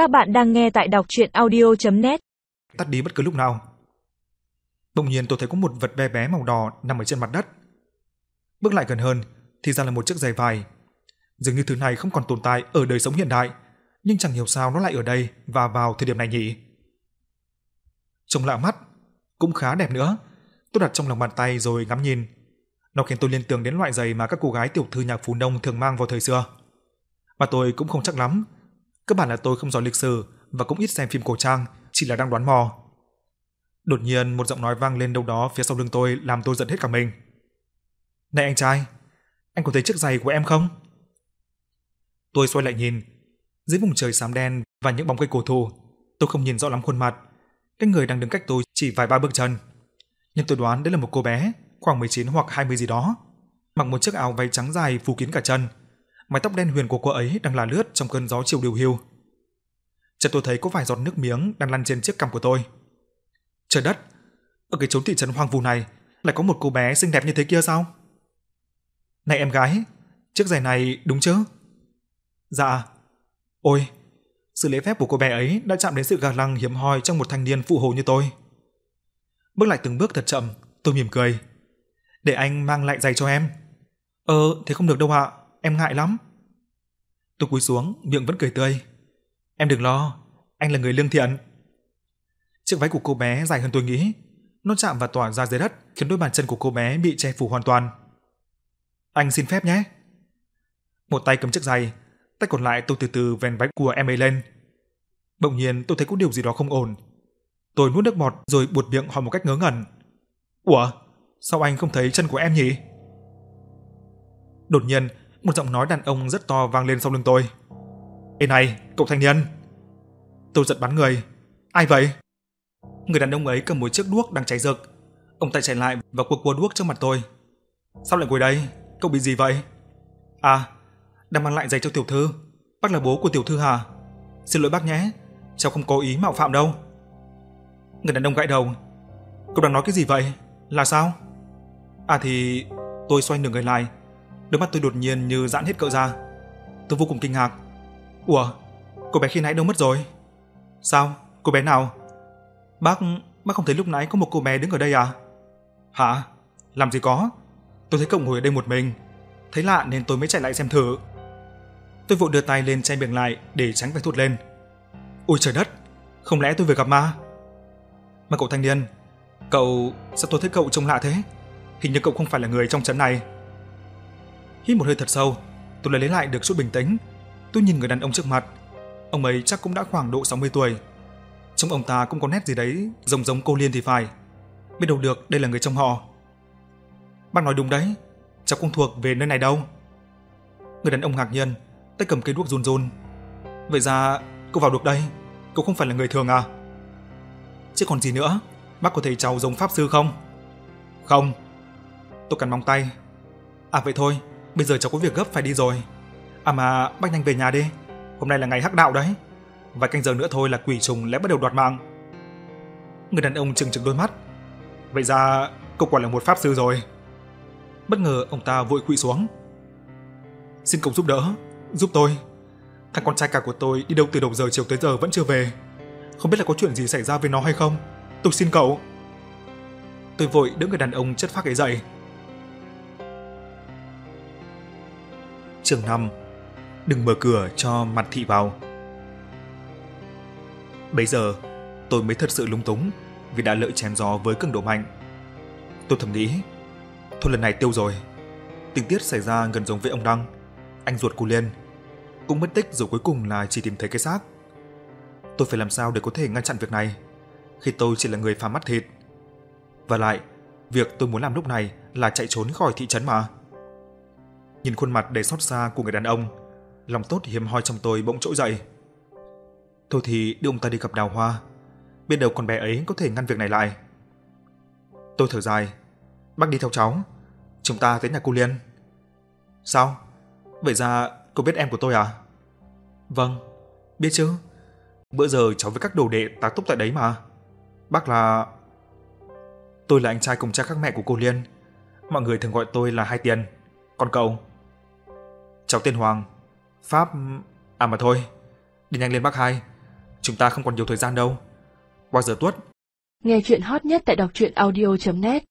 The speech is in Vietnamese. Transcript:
Các bạn đang nghe tại đọc chuyện audio.net Tắt đi bất cứ lúc nào. Bỗng nhiên tôi thấy có một vật bé bé màu đỏ nằm ở trên mặt đất. Bước lại gần hơn thì ra là một chiếc giày vải. Dường như thứ này không còn tồn tại ở đời sống hiện đại, nhưng chẳng hiểu sao nó lại ở đây và vào thời điểm này nhỉ. Trông lạ mắt, cũng khá đẹp nữa. Tôi đặt trong lòng bàn tay rồi ngắm nhìn. Nó khiến tôi liên tưởng đến loại giày mà các cô gái tiểu thư nhà phú nông thường mang vào thời xưa. Mà tôi cũng không chắc lắm. Cơ bản là tôi không giỏi lịch sử và cũng ít xem phim cổ trang, chỉ là đang đoán mò. Đột nhiên một giọng nói vang lên đâu đó phía sau lưng tôi làm tôi giận hết cả mình. "Này anh trai, anh có thấy chiếc giày của em không?" Tôi xoay lại nhìn, dưới vùng trời xám đen và những bóng cây cổ thụ, tôi không nhìn rõ lắm khuôn mặt. Cái người đang đứng cách tôi chỉ vài ba bước chân. Nhưng tôi đoán đấy là một cô bé, khoảng 19 hoặc 20 gì đó, mặc một chiếc áo váy trắng dài phủ kín cả chân. Mái tóc đen huyền của cô ấy đang là lướt trong cơn gió chiều điều hiu. Chợt tôi thấy có vài giọt nước miếng đang lăn trên chiếc cằm của tôi. Trời đất, ở cái chốn thị trấn hoang vu này lại có một cô bé xinh đẹp như thế kia sao? Này em gái, chiếc giày này đúng chứ? Dạ. Ôi, sự lễ phép của cô bé ấy đã chạm đến sự gà lăng hiếm hoi trong một thanh niên phụ hồ như tôi. Bước lại từng bước thật chậm, tôi mỉm cười. Để anh mang lại giày cho em. Ờ, thế không được đâu ạ, em ngại lắm. Tôi cúi xuống, miệng vẫn cười tươi. Em đừng lo, anh là người lương thiện. Chiếc váy của cô bé dài hơn tôi nghĩ, nó chạm và tỏa ra dưới đất, khiến đôi bàn chân của cô bé bị che phủ hoàn toàn. Anh xin phép nhé. Một tay cầm chiếc giày, tay còn lại tôi từ từ vén váy của em ấy lên. Bỗng nhiên tôi thấy có điều gì đó không ổn. Tôi nuốt nước bọt rồi buột miệng hỏi một cách ngớ ngẩn. Ủa, sao anh không thấy chân của em nhỉ? Đột nhiên, một giọng nói đàn ông rất to vang lên sau lưng tôi. Ê này, cậu thanh niên! Tôi giật bắn người. Ai vậy? Người đàn ông ấy cầm một chiếc đuốc đang cháy rực. Ông ta chạy lại và quơ quơ đuốc trước mặt tôi. Sao lại ngồi đây? Cậu bị gì vậy? À, đang mang lại giày cho tiểu thư. Bác là bố của tiểu thư hả? Xin lỗi bác nhé, cháu không cố ý mạo phạm đâu. Người đàn ông gãi đầu. Cậu đang nói cái gì vậy? Là sao? À thì tôi xoay nửa người lại, đôi mắt tôi đột nhiên như giãn hết cỡ ra. Tôi vô cùng kinh ngạc. Ủa, cô bé khi nãy đâu mất rồi? Sao? Cô bé nào? Bác, bác không thấy lúc nãy có một cô bé đứng ở đây à? Hả? Làm gì có? Tôi thấy cậu ngồi ở đây một mình. Thấy lạ nên tôi mới chạy lại xem thử. Tôi vội đưa tay lên che miệng lại để tránh phải thốt lên. Ôi trời đất, không lẽ tôi vừa gặp ma? Mà cậu thanh niên, cậu sao tôi thấy cậu trông lạ thế? Hình như cậu không phải là người trong trấn này. Hít một hơi thật sâu, tôi lại lấy lại được chút bình tĩnh. Tôi nhìn người đàn ông trước mặt. Ông ấy chắc cũng đã khoảng độ 60 tuổi. Trong ông ta cũng có nét gì đấy giống giống cô Liên thì phải. Biết đâu được đây là người trong họ. Bác nói đúng đấy, cháu không thuộc về nơi này đâu. Người đàn ông ngạc nhiên, tay cầm cây đuốc run run. Vậy ra cô vào được đây, cô không phải là người thường à? Chứ còn gì nữa, bác có thấy cháu giống pháp sư không? Không. Tôi cắn móng tay. À vậy thôi, bây giờ cháu có việc gấp phải đi rồi. À mà bác nhanh về nhà đi, hôm nay là ngày hắc đạo đấy. Vài canh giờ nữa thôi là quỷ trùng lẽ bắt đầu đoạt mạng. Người đàn ông trừng trừng đôi mắt. Vậy ra cậu quả là một pháp sư rồi. Bất ngờ ông ta vội quỵ xuống. Xin cậu giúp đỡ, giúp tôi. Thằng con trai cả của tôi đi đâu từ đầu giờ chiều tới giờ vẫn chưa về. Không biết là có chuyện gì xảy ra với nó hay không. Tôi xin cậu. Tôi vội đỡ người đàn ông chất phác ấy dậy. Chương 5 Đừng mở cửa cho mặt thị vào. Bây giờ, tôi mới thật sự lung túng vì đã lỡ chém gió với cường độ mạnh. Tôi thầm nghĩ, thôi lần này tiêu rồi. Tình tiết xảy ra gần giống với ông Đăng, anh ruột của Liên. Cũng mất tích rồi cuối cùng là chỉ tìm thấy cái xác. Tôi phải làm sao để có thể ngăn chặn việc này khi tôi chỉ là người phá mắt thịt. Và lại, việc tôi muốn làm lúc này là chạy trốn khỏi thị trấn mà. Nhìn khuôn mặt đầy xót xa của người đàn ông, lòng tốt hiếm hoi trong tôi bỗng trỗi dậy. Thôi thì đưa ông ta đi gặp đào hoa, biết đâu con bé ấy có thể ngăn việc này lại. Tôi thở dài, bác đi theo cháu, chúng ta tới nhà cô Liên. Sao? Vậy ra cô biết em của tôi à? Vâng, biết chứ. Bữa giờ cháu với các đồ đệ tá túc tại đấy mà. Bác là... Tôi là anh trai cùng cha khác mẹ của cô Liên. Mọi người thường gọi tôi là Hai Tiền. Còn cậu? Cháu tên Hoàng. Pháp... À mà thôi. Đi nhanh lên bắc hai. chúng ta không còn nhiều thời gian đâu. qua giờ tuất? Nghe chuyện hot nhất tại đọc truyện audio.net